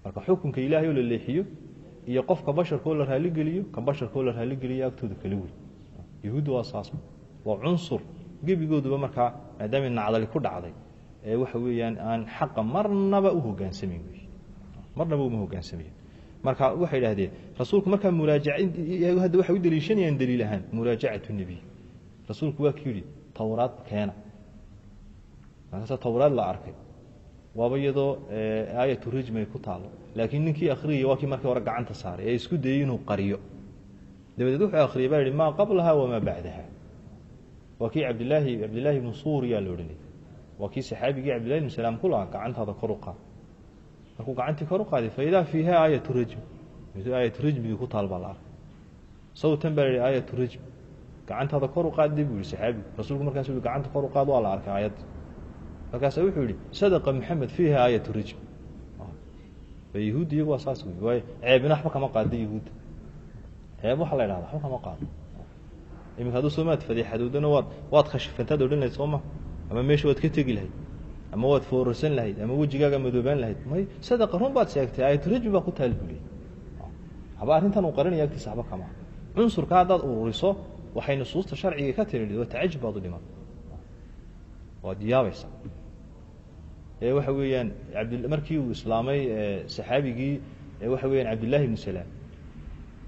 Speaker 3: Marka xukunka ilaahay oo la leexiyo iyo qofka basharka oo la raaligeliyo ka basharka oo la raaligeliyo agtooda kala wey yahuudda waa saas. Waa cunsur gebigooduba markaa maadaamay nacdali ku dhacday ee waxa weeyaan aan xaqa marnaba u hogaansamayn wey. Marnaba uma hogaansamayn marka waxay idhahdeen rasuulku markaa muraajaca hadda waxay u daliishanayaan daliil ahaan muraajacatu nebiy rasuulku waa ku yidhi towraad keena. Markaasa towraad la arkay. Waaba iyadoo aayatu rajmi ay ku taalo. Laakiin ninkii akhriyaya waa kii markii hore gacanta saaray ee isku dayey inuu qariyo. Dabadeed wuxuu akhriyay baa yihi maa qablaha wamaa bacdaha waa kii cabdilaahi cabdillaahi ibnu suuriyaa la odhanayay waa saxaabigii cabdillahi ibnu salaam ku gacantaada kor u qaad. Markuu gacantii kor u qaaday faidaa fiiha aayatu rajm aayatu rajmigii ku taal baa la arkay. Sawtan baa la yihi aayatu rajm gacantaada kor u qaadday buu yihi saxaabigu. Rasuulku markaas ui gacanta kor u qaad waa la arkay aayadda markaasa wuxuu yihi sadaqa maxamed fiiha aayatu rajm yahuudda iyagu waa saas wey waayo ceebina waxba kama qaada yahuudda ceeb waxaa la idhahda waxba kama qaado iminka hadduu soomaad fadeexadoodana waad waad khashifantaad odhan lahayd sooma ama meesha waad ka tegi lahayd? Ama waad foorarsan lahayd? Ama wejigaaga madoobaan lahayd? May sadaqa run baad sheegtay aayatu rajmi baa ku taal buli haba arrintan uu qarinaya agtiisa haba kama. Cunsurka haddaad ururiso waxay nusuusta sharciga ka tiri waa tacajub baad u dhiman. Waad yaabaysa. Ee waxa weeyaan abd markii uu islaamay saxaabigii waxa weeyaan cabdillahi ibnu salaam.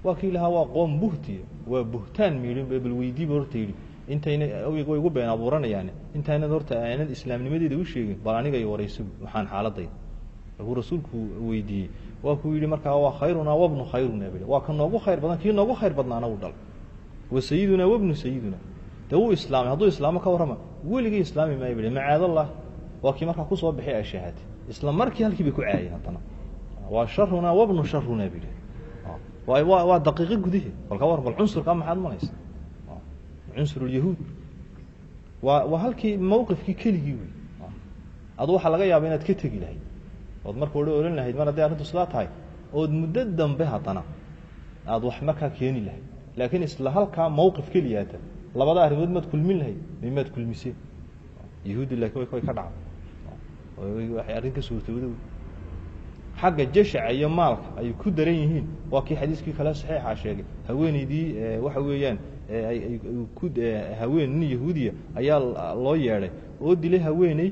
Speaker 3: Waa kii lahaa waa qoom buhtiya waa buhtaan miidhin bal weydiiba horta yidhi. Intayna way igu been abuuranayaan intaynad horta aanad islaamnimadeeda u sheegin bal aniga iyo warayso waxaan xaaladayda markuu rasuulku weydiiyey. Waa kuu yidhi markaa waa khayrunaa wabnu khayruna bil waa ka noogu khayr badan kii noogu khayr badnaana u dhalay wa sayidunaa wabnu sayiduna. Dee wuu islaamay hadduu islaamo ka warrama weligii islaami maayo bil macaadallah waa kii markaa ku soo bixi ashahaad. Isla markii halkii bay ku caayeen haddana. Waa sharunaa wabnu sharunaa bil waa waa daqiiqo gudihe bal ka war bal cunsurkaa maxaad manaysa cunsur lyahuud waa waa halkii mawqifkii keligii wey adu waxaa laga yaaba inaad ka tegi lahayd. Ood marka odha ohan lahayd mar hadday arrintu sidaa tahay ood muddo dambe haddana aada wax markaa keeni lahayd. Laakiin isla halkaa mawqif keliyaata labada arrimood maad kulmin lahayd mimaad kulmiseen yahuudi laakiin way ka dhacda waxay arrin ka suurtooda xagga jashaca iyo maalka ay ku daran yihiin. Waa kii xadiiskii kale saxiixa sheegay. Haweeneydii waxa weeyaan ku haween nin yahuudiya ayaa loo yeedhay. Oo dilay haweeney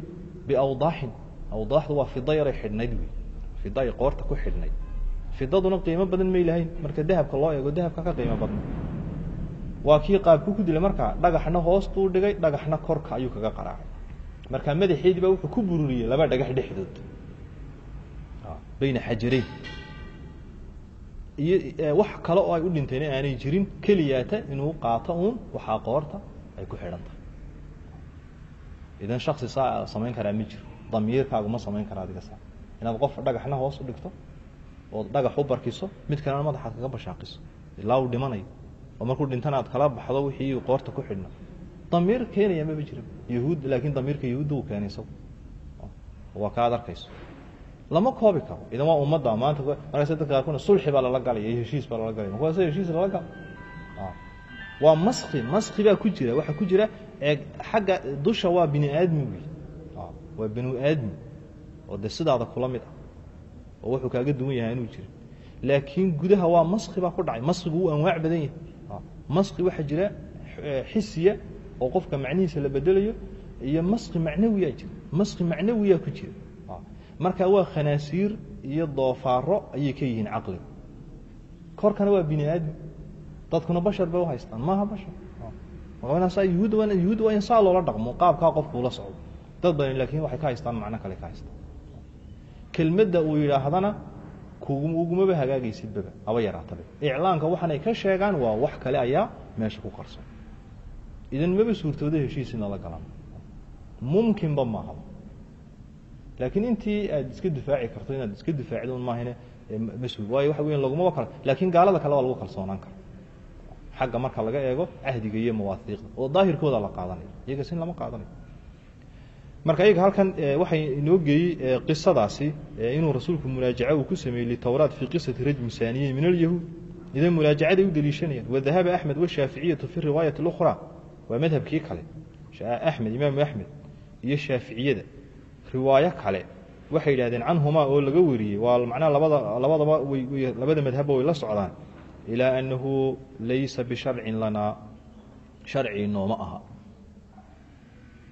Speaker 3: biawdaaxin. Awdaaxdu waa fida yaray xidhnayd wey. Fida ay qoorta ku xidhnayd. Fidaduna qiimo badan may lahayn. Marka dahabka loo eego dahabka ka qiimo badna waa kii qaabku ku dilay markaa dhagaxna hoostuu dhigay dhagaxna korka ayuu kaga qaraacay. Marka madaxeedii baa wuxuu ku bururiyey laba dhagax dhexdood bayna xajareyn iyo wax kale oo ay u dhintayna aanay jirin keliyaata inuu qaato uun waxaa qoorta ay ku xidhan tahay idan shaksi saa samayn karaa ma jiro. Damiirkaagu ma samayn kara adiga saa. Inaad qof dhagaxna hoos u dhigto ood dhagax u barkiso mid kalena madaxaad kaga bashaaqiso. Ilaa uu dhimanayo. Oo markuu dhintana aad kala baxdo wixii qoorta ku xidhna. Damiir keenaya maba jira yahuud laakiin damiirka yahuudda uu keenay isagu. Waa ka ad arkayso lama koobi karo. Idan waa ummadda maanta markaas dadka qaarkood sulxi baa lala galaya iyo heshiis baa lala galaya markaas heshiis lala galo. Waa maski maski baa ku jira. Waxaa ku jira ee xagga dusha waa bini aadmi wey. Waa binu aadmi oo de sidaada kula mid ah oo wuxuu kaaga duwan yahay inuu jirin laakiin gudaha waa maski baa ku dhacay. Maskigu wuu anwaac badan yahay. Maski waxaa jira xisiya oo qofka macnihiisa la bedelayo iyo maski macnawiyaa jira. Maski macnawiyaa ku jira marka waa khanaasiir iyo doofaaro ayay ka yihiin caqliga korkana waa bini aadmi dadkuna bashar bay uhaystaan maaha bashar? Yuhuud yuhuud waa in saa loola dhaqmo qaabkaa qofku ula socdo. Dad badan laakiin waxay ka haystaan macno kale ka haystaan. Kelmadda uu yidhaahdana ugumaba hagaagaysidbaba aba yaraatabe iclaanka waxaanay ka sheegaan waa wax kale ayaa meesha ku qarson idan maba suurtooda heshiis in lala galan mumkinba maaha laakiin intii aad iska difaaci karto inaad iska difaacdo un maahane mas'uul waayo waxa weya lagumaba kal laakiin gaalada kale waa lagu kalsoonaan kara xagga marka laga eego cahdiga iyo mawaahiiqda oo daahirkooda la qaadanayo iyaga sin lama qaadanayo marka iyaga halkan waxay inoo geeyey qisadaasi inuu rasuulku munaajaco uu ku sameeyey litowraat fii qisati rajmi saaniyin min alyahuud. Idan munaajacaday u daliishanayaan wadahaba axmed washaaficiyatu fi riwaayati اlukhraa waa madhabkii kale. Axmed imaamu axmed iyo shaaficiyada riwaayo kale. Waxay yidhahdeen canhumaa oo laga wariyey waa macnaha labada labadaba way labada madhabba way la socdaan. Ilaa annahu laysa bisharcin lanaa sharci nooma aha.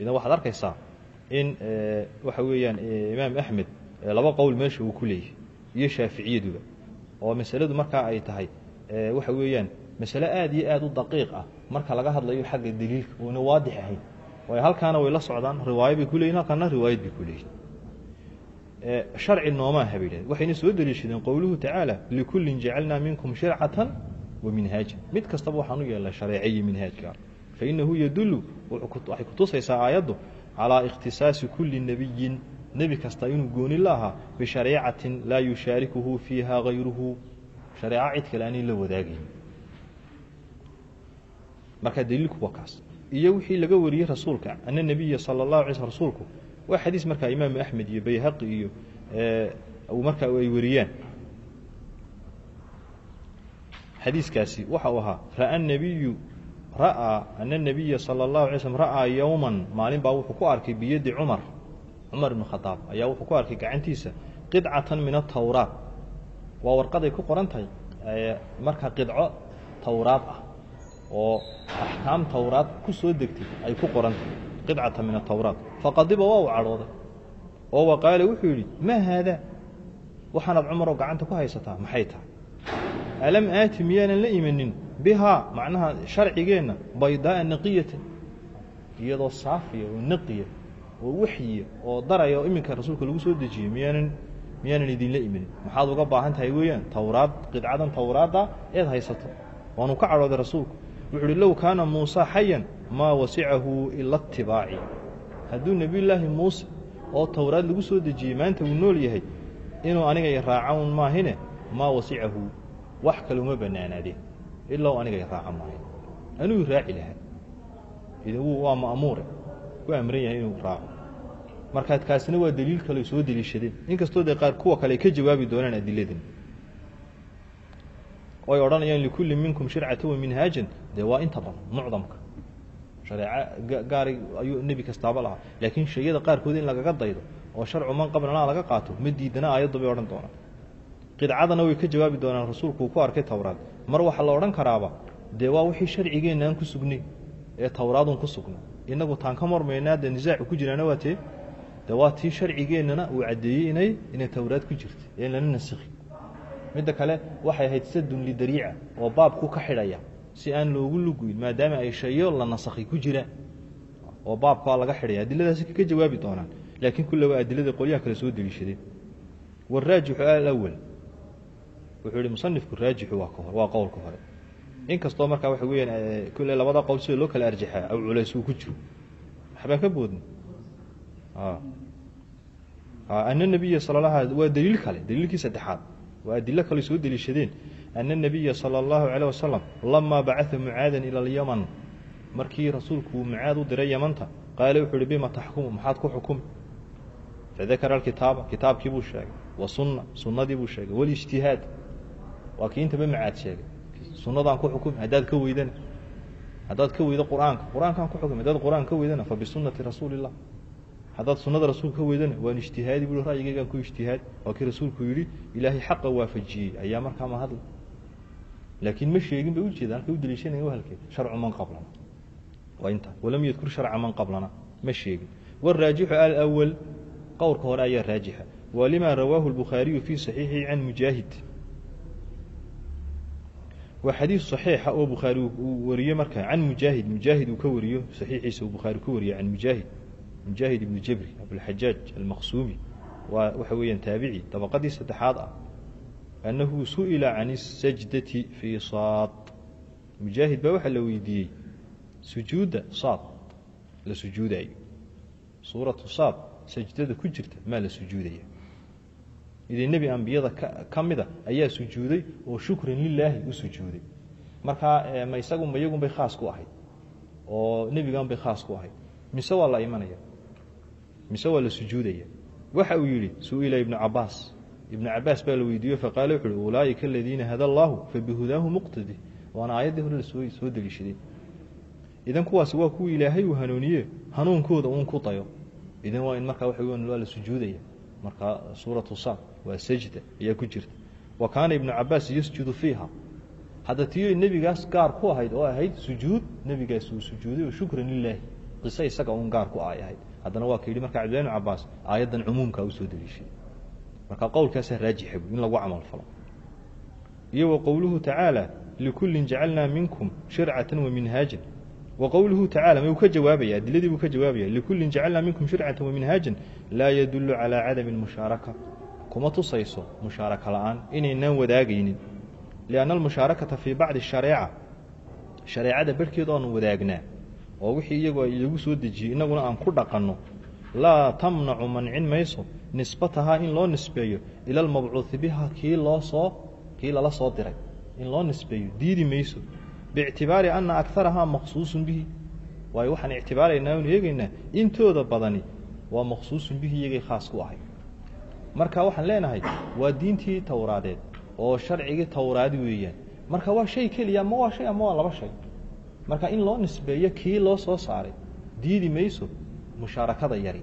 Speaker 3: Idan waxaad arkaysaa in waxa weeyaan imaam axmed laba qowl meesha uu ku leeyahay iyo shaaficiyaduba. Oo masaladu markaa ay tahay waxa weeyaan masale aada iyo aada u daqiiq ah. Marka laga hadlayo xagga daliilka uuna waadix ahayn halkaana way la socdaan riwaayo bay ku leeyihiin halkaana riwaayad bay ku leeyihiin sharci noomaaha bay yidhahdeen waxayna soo deliishadeen qowluhu tacaala likullin jacalnaa minkum shircatan wa minhaajan. Mid kastaba waxaan yeelnay shareece iyo minhaajka. Fainahu yadullu waxay kutusaysaa aayaddu calaa ikhtisaasi kulli nebiyin nebi kasta inuu gooni la ahaa bishariicatin laa yushaarikuhu fiiha hayruhu shareeco cid kale aanay la wadaagayn marka daliilku waa kaas iyo wixii laga wariyey rasuulka ana nebiya sala allahu alay sl rasuulku. Waa xadiis markaa imaamu axmed iyo bayhaqi iyo markaa ay wariyaan xadiiskaasi waxa uu ahaa ra'a nebiyu ra'aa ana nebiya sala allahu alay slm ra'aa yowman maalin baa wuxuu ku arkay biyadi cumar cumar ibnu khadaab ayaa wuxuu ku arkay gacantiisa qidcatan min atawraat waa warqaday ku qoran tahay markaa qidco tawraad ah oo axkaam tawraad ku soo degtay ay ku qoran tahay qidcata min atawraat faqadiba waa u cadhooday oo wa wuxuu yidhi maa haadaa waxaanaad cumaroo gacanta ku haysataa maxay tahay? Alam aati miyaanan la imanin? Bihaa macnaha sharcigeenna baydaaa naqiyatan iyadoo saafiya oo naqiya oo waxyiya oo daraya oo iminka rasuulka lagu soo dejiyey miyaanan miyaanan idinla imanin maxaad uga baahan tahay weeyaan tawraad qidcadan tawraadda eed haysato. Waanu ka cadhooday rasuulku wuxu uhi low kaana muusa xayan maa wasicahu ila itibaaci hadduu nebiyullaahi muuse oo towraad lagu soo dejiyey maanta uu nool yahay inuu aniga i raaca un maahine maa wasicahu wax kale uma bannaanaadeen ilaa u aniga i raaca maahin anuu raaci lahaa. Idan wuu waa ma'muure ku amran yahay inuu raaco. Markaad kaasina waa daliil kale soo deliishadeen inkastoo dee qaar kuwa kale ka jawaabi doonaan adiladan oy odhanayaan likulli minkum shircata wa minhaajan dee waa inta badan mucdamka. Shareeco gaari ayuu nebi kastaaba lahaa. Laakiin shayada qaarkood in lagaga daydo oo sharcu man qablana laga qaato ma diidana aayaddu bay odhan doonaan. Qidcadana way ka jawaabi doonaan rasuulku uu ku arkay towraad mar waxaa la odhan karaaba dee waa wixii sharcigeenna aan ku sugnay ee towraadun ku sugna inagu taan ka marmaynaa dee nisaacu ku jiraana waa tee. De waa tii sharcigeennana uu caddeeyey inay inay towraad ku jirta ee lana nasikhi midda kale waxay ahayd sadun lidariica oo baabku ka xidhaya si aan loogu luguyn maadaama ay shayo la nasakhay ku jiraan oo baabkaa laga xidhaya. Adiladaasi ka jawaabi doonaan laakiin kullaba adilada qolyaha kale soo deliishadeen waraajixu alawal wuxuu yihi musanifku raajixu waa qowlka hore. Inkastoo markaa waxa weeyaan kulle labada qowl sida loo kala arjaxaa aw culays uu ku jiro. Waxbaan ka boodna. Ana nabiya sal waa daliil kale daliilkii saddexaad waa adilo kale soo deliishadeen ana nabiya sala allahu calayh wasalam lamaa bacaa mucaadan ila alyaman. Markii rasuulku uu mucaad u diray yamanta qaale wuxuu uhi bima taxkumu maxaad ku xukumi? Fadakara alkitaaba kitaabkii buu sheegay wa sunna sunnadii buu sheegay walijtihaad waa kii intaba macaad sheegay. Sunnadaan ku xukumi haddaad ka weydana. Haddaad ka weydo qur'aanka qur'aankaan ku xukumi haddaad qur'aan ka weydana fa bisunati rasuuli illah haddaad sunnada rasuulka ka weydana waan ijtihaadi bui ra'yigaygaan ku ijtihaadi waa kii rasuulku yidhi ilaahay xaqa waafajiyey. Ayaa markaa ma hadla laakiin ma sheegin bay ujeeda halkay u daliishanaya wahalkeed sharcu man qablana. Waa intaa walam yadkur sharca man qablana. Ma sheegin. Waraajixu alawal qowlka hore ayaa raajixa waa lima rawaahu lbukhaariyu fii saxiixihi can mujaahid. Waa xadiis صaxiixa oo bukhaari uu wariyey markaa. Can mujaahid. Mujaahid uu ka wariyo. Saxiixiisa uu bukhaari ka wariyo can mujaahid mujaahid ibnu jabri abulxajaaj almaqsuumi waa waxa weeyaan taabici dabaqadii saddexaad ah annahu su'ila can الsajdati fii saad mujaahid baa waxaa la weydiiyey sujuudda saad la sujuudayo suuratu saad sajdada ku jirta maa la sujuudaya idin nebi ambiyada ka mida ayaa sujuuday oo shukran lilaahi u sujuuday markaa ma isagu ma iyagun bay khaas ku ahayd oo nebigan bay khaas ku ahayd mise waa la imanaya mise waa la sujuudaya. Waxa uu yidhi su'ila ibnu cabaas ibnu cabaas baa la weydiiyo faqaale wuxu uhi ulaaئika aladiina hada allahu fabihudaahu muqtadi. Waana aayaddii hore soo deliishaday idan kuwaasi waa kuwii ilaahay uu hanuuniye hanuunkooda uun ku dayo idan waa in markaa waxa waa la sujuudaya. Markaa suuratu saad waa sajda ayaa ku jirta. Wa kaana ibnu cabaas yasjudu fiiha. Hadda tiyo nebigaas gaar ku ahayd oo ahayd sujuud nebigaas uu sujuuday oo shukran lilaahi qiso isaga un gaar ku ay ahayd haddana waa ka yidhi marka cabdillahi ibnu cabaas aayaddan cumuumkaa u soo deliishay marka qowlkaasaa raajixa bu in lagu camal falo. Iyo wa qowluhu tacaala likullin jacalnaa minkum shircatan wa minhaajan wa qowluhu tacala ma uu ka jawaabaya adiladii buu ka jawaabaya likullin jacalnaa minkum shircatan wa minhaajan laa yadullu calaa cadami lmushaaraka kuma tusayso mushaaraka la'aan inaynaan wadaagaynin. Lianna almushaarakata fii bacdi shareeca shareecada barhkeeda oanu wadaagnaa oo wixii iyagu lagu soo dejiyey innaguna aan ku dhaqanno. Laa tamnacu mancin mayso nisbatahaa in loo nisbeeyo. Ila almabcuudi biha kii loo soo kii lala soo diray. In loo nisbeeyo diidi mayso. Biictibaari anna akarahaa maqsuusun bihi. Waayo waxaan ictibaaraynaa anu eegaynaa intooda badani waa maqsuusun bihi iyagay khaas ku ahay. Marka waxaan leenahay waa diintii towraadeed oo sharcigii towraadi weeyaan. Marka waa shay keliya ama waa shay ama waa laba shay marka in loo nisbeeyo kii loo soo saaray diidi mayso mushaarakada yari.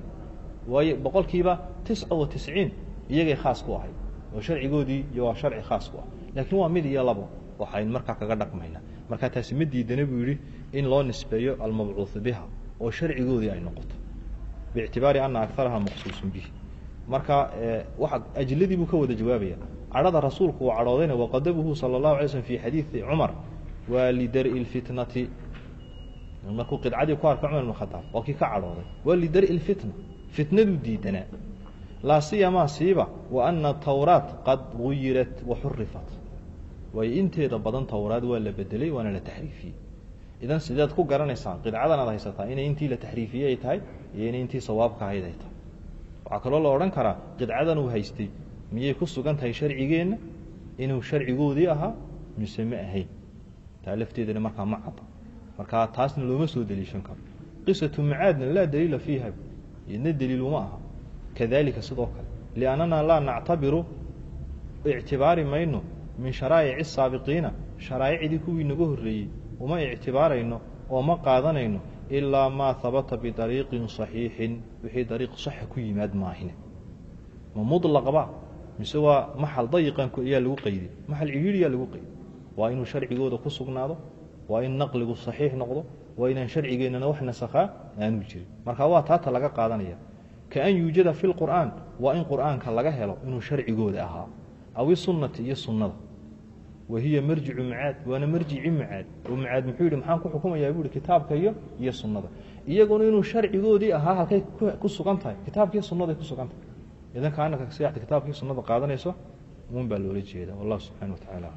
Speaker 3: Waayo boqolkiiba tisca wa tisciin iyagay khaas ku ahay oo sharcigoodii iyo waa sharci khaas ku ah laakiin waa mid iyo labo waxayn markaa kaga dhaqmaynaa markaa taasi ma diidana buu yidhi in loo nisbeeyo almabcuudu biha oo sharcigoodii ay noqoto. Biictibaari ana akaraha maqsuusun bihi. Marka waa ajladii buu ka wada jawaabaya. Cadhada rasuulku uu cadhoodayna waqadabuhu sala allahu alay slm fi xadiidi cumar waa lidari lfitnati markuu qidcadii ku arka cumar ibn khadaab waa kii ka cadhooday. Waa lidari lfitna fitnaduu diidanaa laa siyamaa siiba wa ana tawraat qad guyirat wa xurifat waayo inteeda badan towraad waa la bedelay waana la taxriifiyey. Idan sideed ku garanaysaan qidcadan aad haysataa inay intii la taxriifiyey ay tahay iyo inay intii sawaabka ahayd ay tahay. Waxaa kaloo la odhan karaa qidcadan uu haystay miyay ku sugan tahay sharcigeenna? Inuu sharcigoodii ahaa mise ma ahayn taa lafteedana markaa ma cadda markaa taasna looma soo deliishan karo. Qisatu macaadna laa daliila fiiha idna daliil uma aha. Kadalika sidoo kale liannana laa nactabiru ictibaari mayno min sharaa'ici saabiqiina sharaa'icdii kuwii naga horreeyey uma ictibaarayno oo ma qaadanayno ilaa maa habata bidariiqin saxiixin. Wixii dariiq saxa ku yimaad maahine. Ma muطlaqba mise waa maxal dayiqan ayaa lagu qayday maxal cidhiiriyaa lagu qayday waa inuu sharcigooda ku sugnaado waa in naqligu saxiix noqdo waa inaan sharcigeennana wax nasakhaa aanu jirin. Marka waa taata laga qaadanaya. Kaan yuujada fi lqur'aan waa in qur'aanka laga helo inuu sharcigooda ahaa. Aw isunnati iyo sunnada. Wahiya marjicu macaad waana marjici macaad oo macaad muxuu yidhi maxaan ku xukumayaa? Buu yihi kitaabka iyo iyo sunnada. Iyaguna inuu sharcigoodii ahaa halkay ku sugan tahay. Kitaabkiiyo sunnaday ku sugan tahay. Idan kaanaka siyaxda kitaabkii sunnada qaadanayso uun baa loola jeeda wallahu subxana wa tacaala